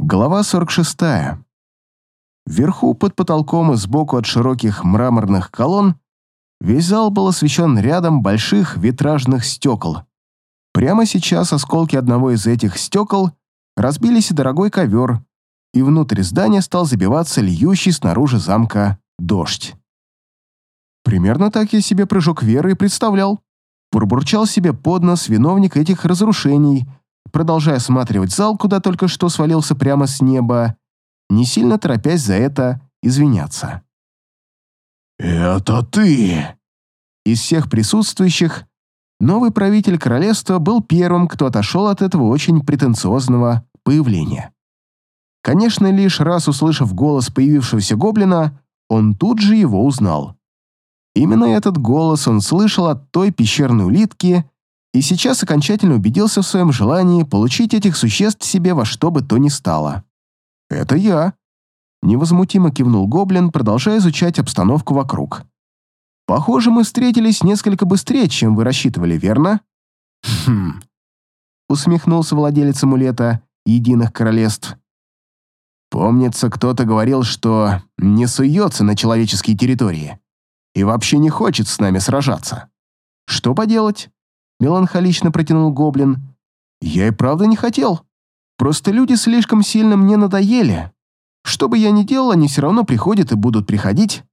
Глава 46. Вверху, под потолком и сбоку от широких мраморных колонн, весь зал был освещен рядом больших витражных стекол. Прямо сейчас осколки одного из этих стекол разбились и дорогой ковер, и внутрь здания стал забиваться льющий снаружи замка дождь. Примерно так я себе прыжок веры и представлял. Пробурчал себе под нос виновник этих разрушений, продолжая осматривать зал, куда только что свалился прямо с неба, не сильно торопясь за это извиняться. «Это ты!» Из всех присутствующих новый правитель королевства был первым, кто отошел от этого очень претенциозного появления. Конечно, лишь раз услышав голос появившегося гоблина, он тут же его узнал. Именно этот голос он слышал от той пещерной улитки и сейчас окончательно убедился в своем желании получить этих существ себе во что бы то ни стало. «Это я», — невозмутимо кивнул гоблин, продолжая изучать обстановку вокруг. «Похоже, мы встретились несколько быстрее, чем вы рассчитывали, верно?» «Хм...» — усмехнулся владелец амулета Единых Королевств. «Помнится, кто-то говорил, что не суется на человеческие территории и вообще не хочет с нами сражаться. Что поделать? Меланхолично протянул гоблин. Я и правда не хотел. Просто люди слишком сильно мне надоели. Что бы я ни делал, они все равно приходят и будут приходить.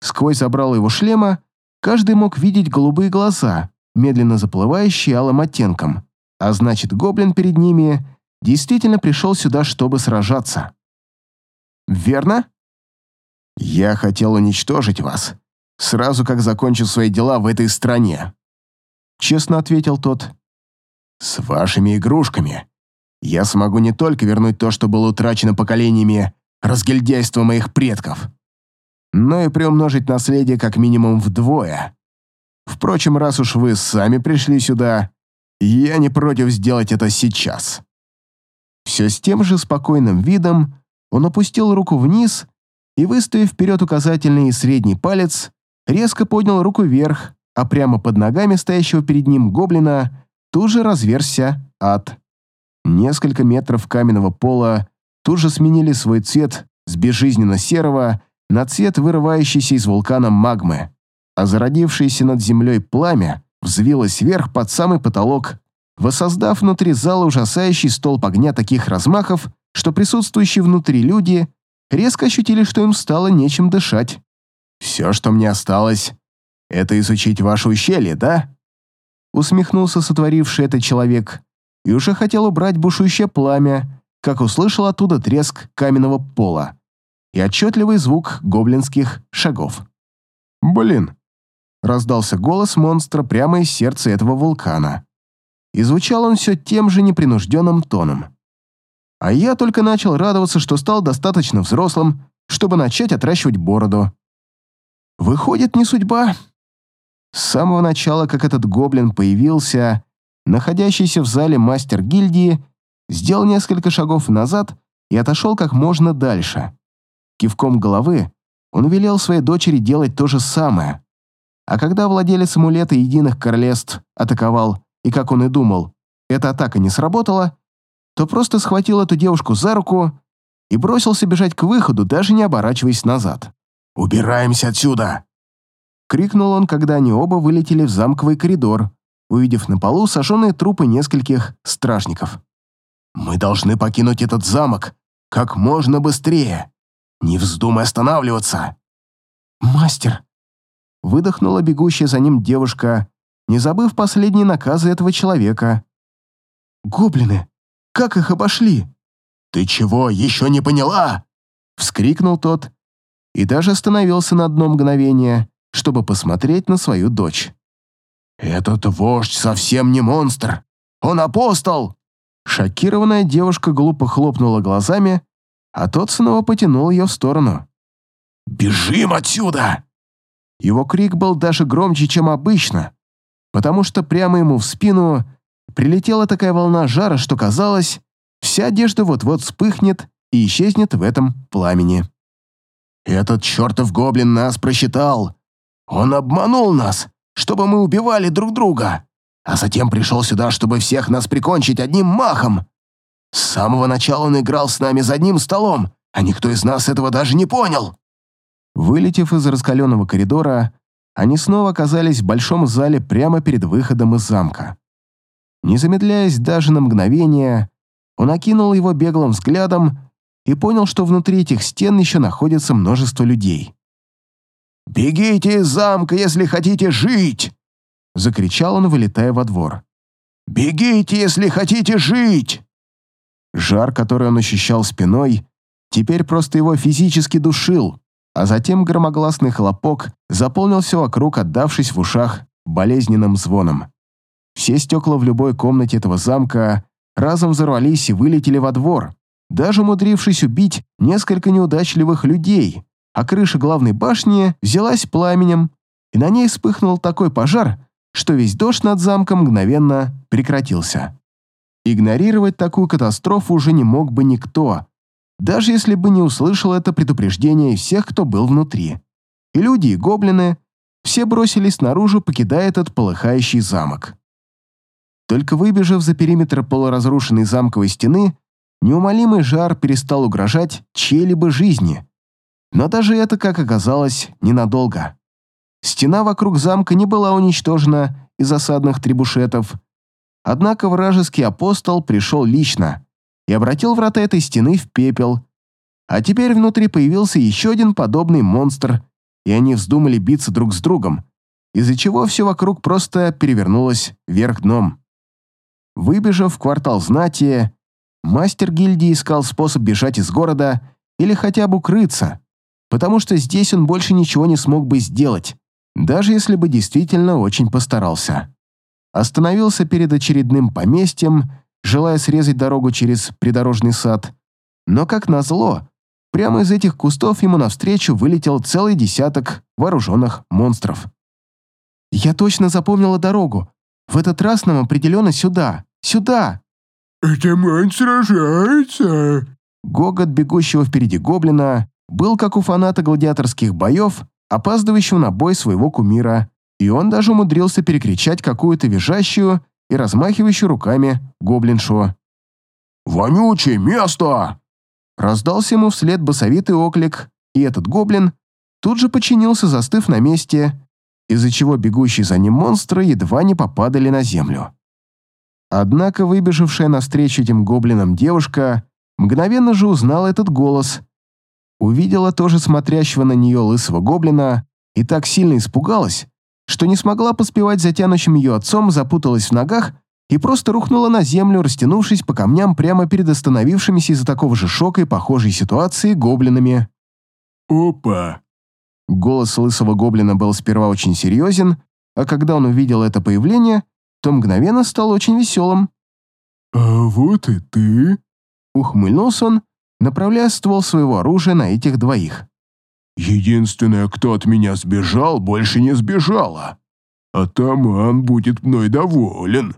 Сквозь забрал его шлема каждый мог видеть голубые глаза, медленно заплывающие алым оттенком. А значит, гоблин перед ними действительно пришел сюда, чтобы сражаться. «Верно?» «Я хотел уничтожить вас, сразу как закончу свои дела в этой стране», — честно ответил тот. «С вашими игрушками я смогу не только вернуть то, что было утрачено поколениями разгильдяйства моих предков, но и приумножить наследие как минимум вдвое. Впрочем, раз уж вы сами пришли сюда, я не против сделать это сейчас». Все с тем же спокойным видом он опустил руку вниз и, выставив вперед указательный и средний палец, резко поднял руку вверх, а прямо под ногами стоящего перед ним гоблина тут же разверся ад. Несколько метров каменного пола тут же сменили свой цвет с безжизненно серого на цвет вырывающийся из вулкана магмы, а зародившееся над землей пламя взвилось вверх под самый потолок, воссоздав внутри зала ужасающий столб огня таких размахов, что присутствующие внутри люди резко ощутили, что им стало нечем дышать. «Все, что мне осталось, это изучить ваше ущелье, да?» Усмехнулся сотворивший это человек и уже хотел убрать бушующее пламя, как услышал оттуда треск каменного пола и отчетливый звук гоблинских шагов. «Блин!» — раздался голос монстра прямо из сердца этого вулкана. И звучал он все тем же непринужденным тоном. А я только начал радоваться, что стал достаточно взрослым, чтобы начать отращивать бороду. Выходит, не судьба. С самого начала, как этот гоблин появился, находящийся в зале мастер гильдии сделал несколько шагов назад и отошел как можно дальше. Кивком головы он велел своей дочери делать то же самое. А когда владелец амулета Единых Королевств атаковал, и, как он и думал, эта атака не сработала, то просто схватил эту девушку за руку и бросился бежать к выходу, даже не оборачиваясь назад. «Убираемся отсюда!» Крикнул он, когда они оба вылетели в замковый коридор, увидев на полу сожженные трупы нескольких стражников. «Мы должны покинуть этот замок как можно быстрее. Не вздумай останавливаться!» «Мастер!» Выдохнула бегущая за ним девушка, не забыв последние наказы этого человека. «Гоблины! Как их обошли?» «Ты чего, еще не поняла?» Вскрикнул тот и даже остановился на одно мгновение, чтобы посмотреть на свою дочь. «Этот вождь совсем не монстр! Он апостол!» Шокированная девушка глупо хлопнула глазами, а тот снова потянул ее в сторону. «Бежим отсюда!» Его крик был даже громче, чем обычно, потому что прямо ему в спину прилетела такая волна жара, что казалось, вся одежда вот-вот вспыхнет и исчезнет в этом пламени. Этот чертов гоблин нас просчитал. Он обманул нас, чтобы мы убивали друг друга, а затем пришел сюда, чтобы всех нас прикончить одним махом. С самого начала он играл с нами за одним столом, а никто из нас этого даже не понял». Вылетев из раскаленного коридора, они снова оказались в большом зале прямо перед выходом из замка. Не замедляясь даже на мгновение, он окинул его беглым взглядом и понял, что внутри этих стен еще находится множество людей. «Бегите из замка, если хотите жить!» — закричал он, вылетая во двор. «Бегите, если хотите жить!» Жар, который он ощущал спиной, теперь просто его физически душил, а затем громогласный хлопок заполнил все вокруг, отдавшись в ушах болезненным звоном. Все стекла в любой комнате этого замка разом взорвались и вылетели во двор, даже умудрившись убить несколько неудачливых людей, а крыша главной башни взялась пламенем, и на ней вспыхнул такой пожар, что весь дождь над замком мгновенно прекратился. Игнорировать такую катастрофу уже не мог бы никто, даже если бы не услышал это предупреждение всех, кто был внутри. И люди, и гоблины, все бросились наружу, покидая этот полыхающий замок. Только выбежав за периметр полуразрушенной замковой стены, неумолимый жар перестал угрожать чьей-либо жизни. Но даже это, как оказалось, ненадолго. Стена вокруг замка не была уничтожена из осадных трибушетов, однако вражеский апостол пришел лично и обратил врата этой стены в пепел, а теперь внутри появился еще один подобный монстр, и они вздумали биться друг с другом, из-за чего все вокруг просто перевернулось вверх дном. Выбежав в квартал знати, мастер гильдии искал способ бежать из города или хотя бы укрыться, потому что здесь он больше ничего не смог бы сделать, даже если бы действительно очень постарался. Остановился перед очередным поместьем, желая срезать дорогу через придорожный сад, но, как назло, прямо из этих кустов ему навстречу вылетел целый десяток вооруженных монстров. «Я точно запомнила дорогу. В этот раз нам определенно сюда. Сюда!» «Это ман сражается!» Гогот бегущего впереди гоблина был как у фаната гладиаторских боев, опаздывающего на бой своего кумира, и он даже умудрился перекричать какую-то визжащую и размахивающую руками гоблиншу. «Вонючее место!» Раздался ему вслед басовитый оклик, и этот гоблин тут же подчинился, застыв на месте, из-за чего бегущие за ним монстры едва не попадали на землю. Однако выбежавшая навстречу этим гоблинам девушка мгновенно же узнала этот голос, увидела тоже смотрящего на нее лысого гоблина и так сильно испугалась, что не смогла поспевать за тянущим ее отцом, запуталась в ногах и просто рухнула на землю, растянувшись по камням прямо перед остановившимися из-за такого же шока и похожей ситуации гоблинами. «Опа!» Голос лысого гоблина был сперва очень серьезен, а когда он увидел это появление, то мгновенно стал очень веселым. «А вот и ты!» Ухмыльнулся он, направляя ствол своего оружия на этих двоих. «Единственное, кто от меня сбежал, больше не сбежала. Атаман будет мной доволен».